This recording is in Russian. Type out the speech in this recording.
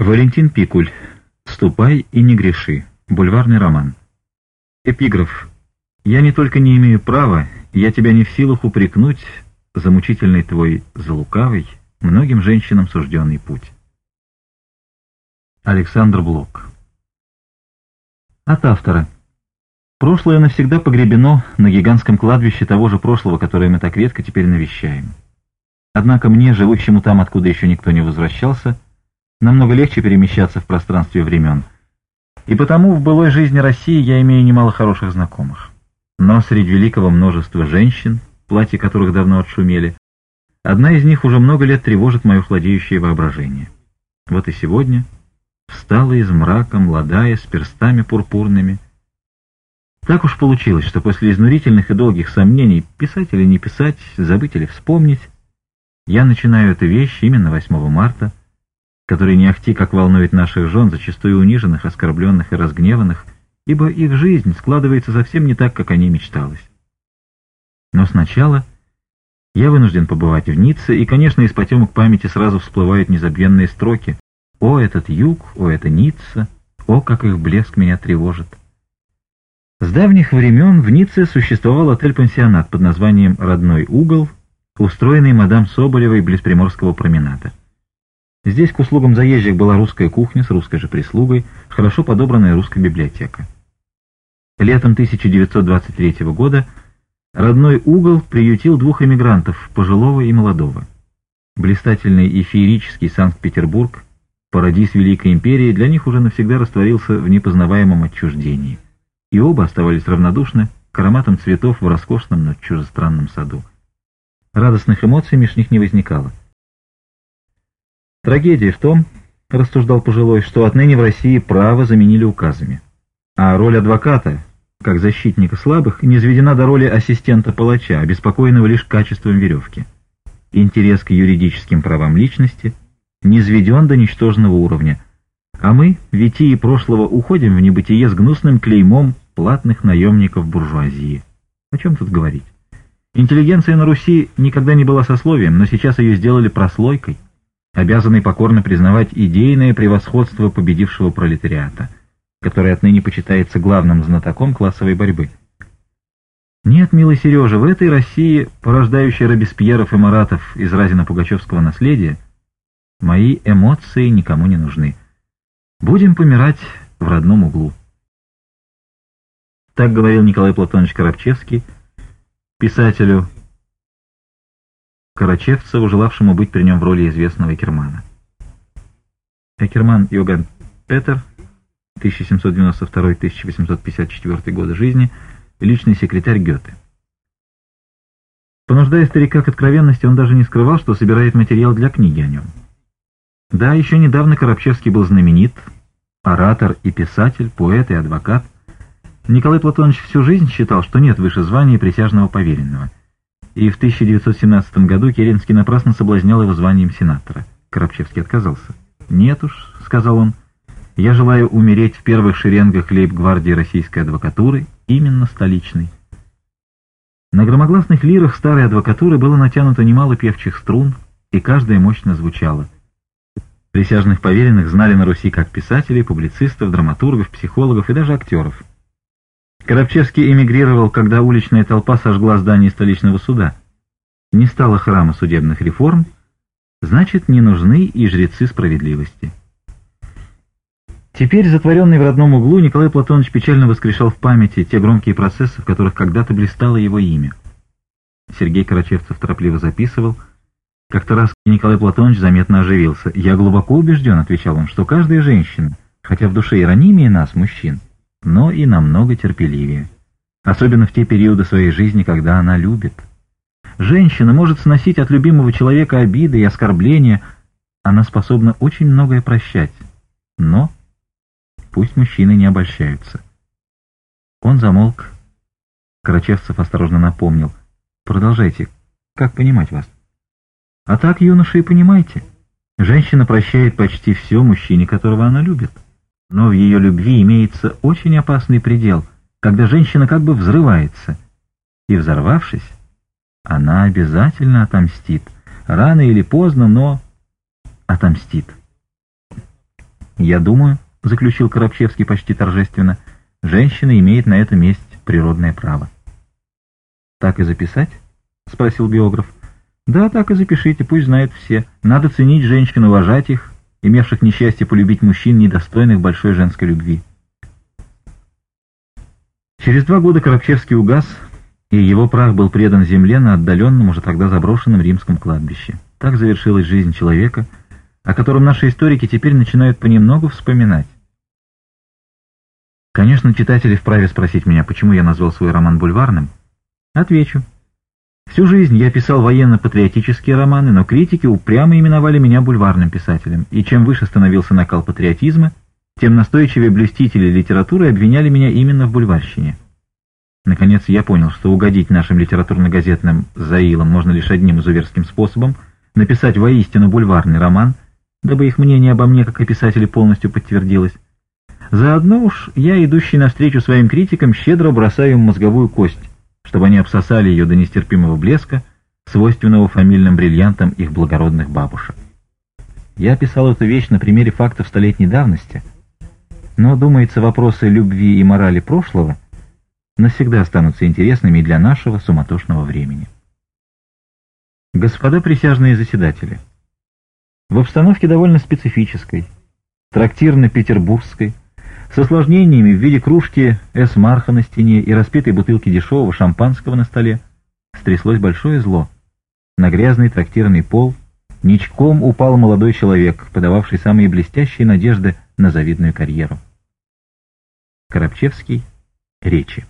Валентин Пикуль. «Ступай и не греши». Бульварный роман. Эпиграф. «Я не только не имею права, я тебя не в силах упрекнуть замучительный твой, за лукавый, многим женщинам сужденный путь». Александр Блок. От автора. Прошлое навсегда погребено на гигантском кладбище того же прошлого, которое мы так редко теперь навещаем. Однако мне, живущему там, откуда еще никто не возвращался, — намного легче перемещаться в пространстве времен. И потому в былой жизни России я имею немало хороших знакомых. Но среди великого множества женщин, платья которых давно отшумели, одна из них уже много лет тревожит мое хладеющее воображение. Вот и сегодня встала из мрака, молодая, с перстами пурпурными. Так уж получилось, что после изнурительных и долгих сомнений, писать или не писать, забыть или вспомнить, я начинаю эту вещь именно 8 марта которые не ахти как волнует наших жен, зачастую униженных, оскорбленных и разгневанных, ибо их жизнь складывается совсем не так, как о ней мечталось. Но сначала я вынужден побывать в Ницце, и, конечно, из потемок памяти сразу всплывают незабвенные строки «О, этот юг! О, это Ницца! О, как их блеск меня тревожит!» С давних времен в Ницце существовал отель-пансионат под названием «Родной угол», устроенный мадам Соболевой близ Приморского променада. Здесь к услугам заезжих была русская кухня с русской же прислугой, хорошо подобранная русская библиотека. Летом 1923 года родной угол приютил двух эмигрантов, пожилого и молодого. Блистательный и феерический Санкт-Петербург, парадис Великой Империи, для них уже навсегда растворился в непознаваемом отчуждении. И оба оставались равнодушны к ароматам цветов в роскошном, но чужестранном саду. Радостных эмоций меж них не возникало. Трагедия в том, рассуждал пожилой, что отныне в России право заменили указами. А роль адвоката, как защитника слабых, не изведена до роли ассистента палача, обеспокоенного лишь качеством веревки. Интерес к юридическим правам личности не изведен до ничтожного уровня. А мы, витии прошлого, уходим в небытие с гнусным клеймом платных наемников буржуазии. О чем тут говорить? Интеллигенция на Руси никогда не была сословием, но сейчас ее сделали прослойкой – обязанный покорно признавать идейное превосходство победившего пролетариата, который отныне почитается главным знатоком классовой борьбы. Нет, милый Сережа, в этой России, порождающей Робеспьеров и Маратов из Разина-Пугачевского наследия, мои эмоции никому не нужны. Будем помирать в родном углу. Так говорил Николай Платонович Коробчевский, писателю Карачевцеву, желавшему быть при нем в роли известного Экермана. Экерман Йоган Петер, 1792-1854 годы жизни, личный секретарь Гёте. Понуждая старика к откровенности, он даже не скрывал, что собирает материал для книги о нем. Да, еще недавно Коробчевский был знаменит, оратор и писатель, поэт и адвокат. Николай Платонович всю жизнь считал, что нет выше звания присяжного поверенного – и в 1917 году Керенский напрасно соблазнял его званием сенатора. Коробчевский отказался. «Нет уж», — сказал он, — «я желаю умереть в первых шеренгах лейб-гвардии российской адвокатуры, именно столичной». На громогласных лирах старой адвокатуры было натянуто немало певчих струн, и каждая мощно звучала. Присяжных поверенных знали на Руси как писателей, публицистов, драматургов, психологов и даже актеров — Коробчевский эмигрировал, когда уличная толпа сожгла здание столичного суда. Не стало храма судебных реформ, значит, не нужны и жрецы справедливости. Теперь, затворенный в родном углу, Николай Платонович печально воскрешал в памяти те громкие процессы, в которых когда-то блистало его имя. Сергей Карачевцев торопливо записывал. Как-то раз Николай Платонович заметно оживился. «Я глубоко убежден», — отвечал он, — «что каждая женщина, хотя в душе и ранимее нас, мужчин, — но и намного терпеливее. Особенно в те периоды своей жизни, когда она любит. Женщина может сносить от любимого человека обиды и оскорбления. Она способна очень многое прощать. Но пусть мужчины не обольщаются. Он замолк. Карачевцев осторожно напомнил. «Продолжайте. Как понимать вас?» «А так, юноши, и понимаете. Женщина прощает почти все мужчине, которого она любит». Но в ее любви имеется очень опасный предел, когда женщина как бы взрывается. И взорвавшись, она обязательно отомстит. Рано или поздно, но отомстит. «Я думаю», — заключил Коробчевский почти торжественно, — «женщина имеет на это месть природное право». «Так и записать?» — спросил биограф. «Да, так и запишите, пусть знают все. Надо ценить женщин, уважать их, имевших несчастье полюбить мужчин, недостойных большой женской любви. Через два года Коробчевский угас, и его прах был предан земле на отдаленном, уже тогда заброшенном римском кладбище. Так завершилась жизнь человека, о котором наши историки теперь начинают понемногу вспоминать. Конечно, читатели вправе спросить меня, почему я назвал свой роман бульварным. Отвечу. Всю жизнь я писал военно-патриотические романы, но критики упрямо именовали меня бульварным писателем, и чем выше становился накал патриотизма, тем настойчивее блюстители литературы обвиняли меня именно в бульварщине. Наконец я понял, что угодить нашим литературно-газетным заилам можно лишь одним изуверским способом — написать воистину бульварный роман, дабы их мнение обо мне, как о писателе, полностью подтвердилось. Заодно уж я, идущий навстречу своим критикам, щедро бросаю им мозговую кость, чтобы они обсосали ее до нестерпимого блеска, свойственного фамильным бриллиантам их благородных бабушек. Я писал эту вещь на примере фактов столетней давности, но, думается, вопросы любви и морали прошлого навсегда останутся интересными для нашего суматошного времени. Господа присяжные заседатели, в обстановке довольно специфической, трактирно-петербургской, с осложнениями в виде кружки эсмарха на стене и распитой бутылки дешевого шампанского на столе, стряслось большое зло. На грязный трактирный пол ничком упал молодой человек, подававший самые блестящие надежды на завидную карьеру. Коробчевский. Речи.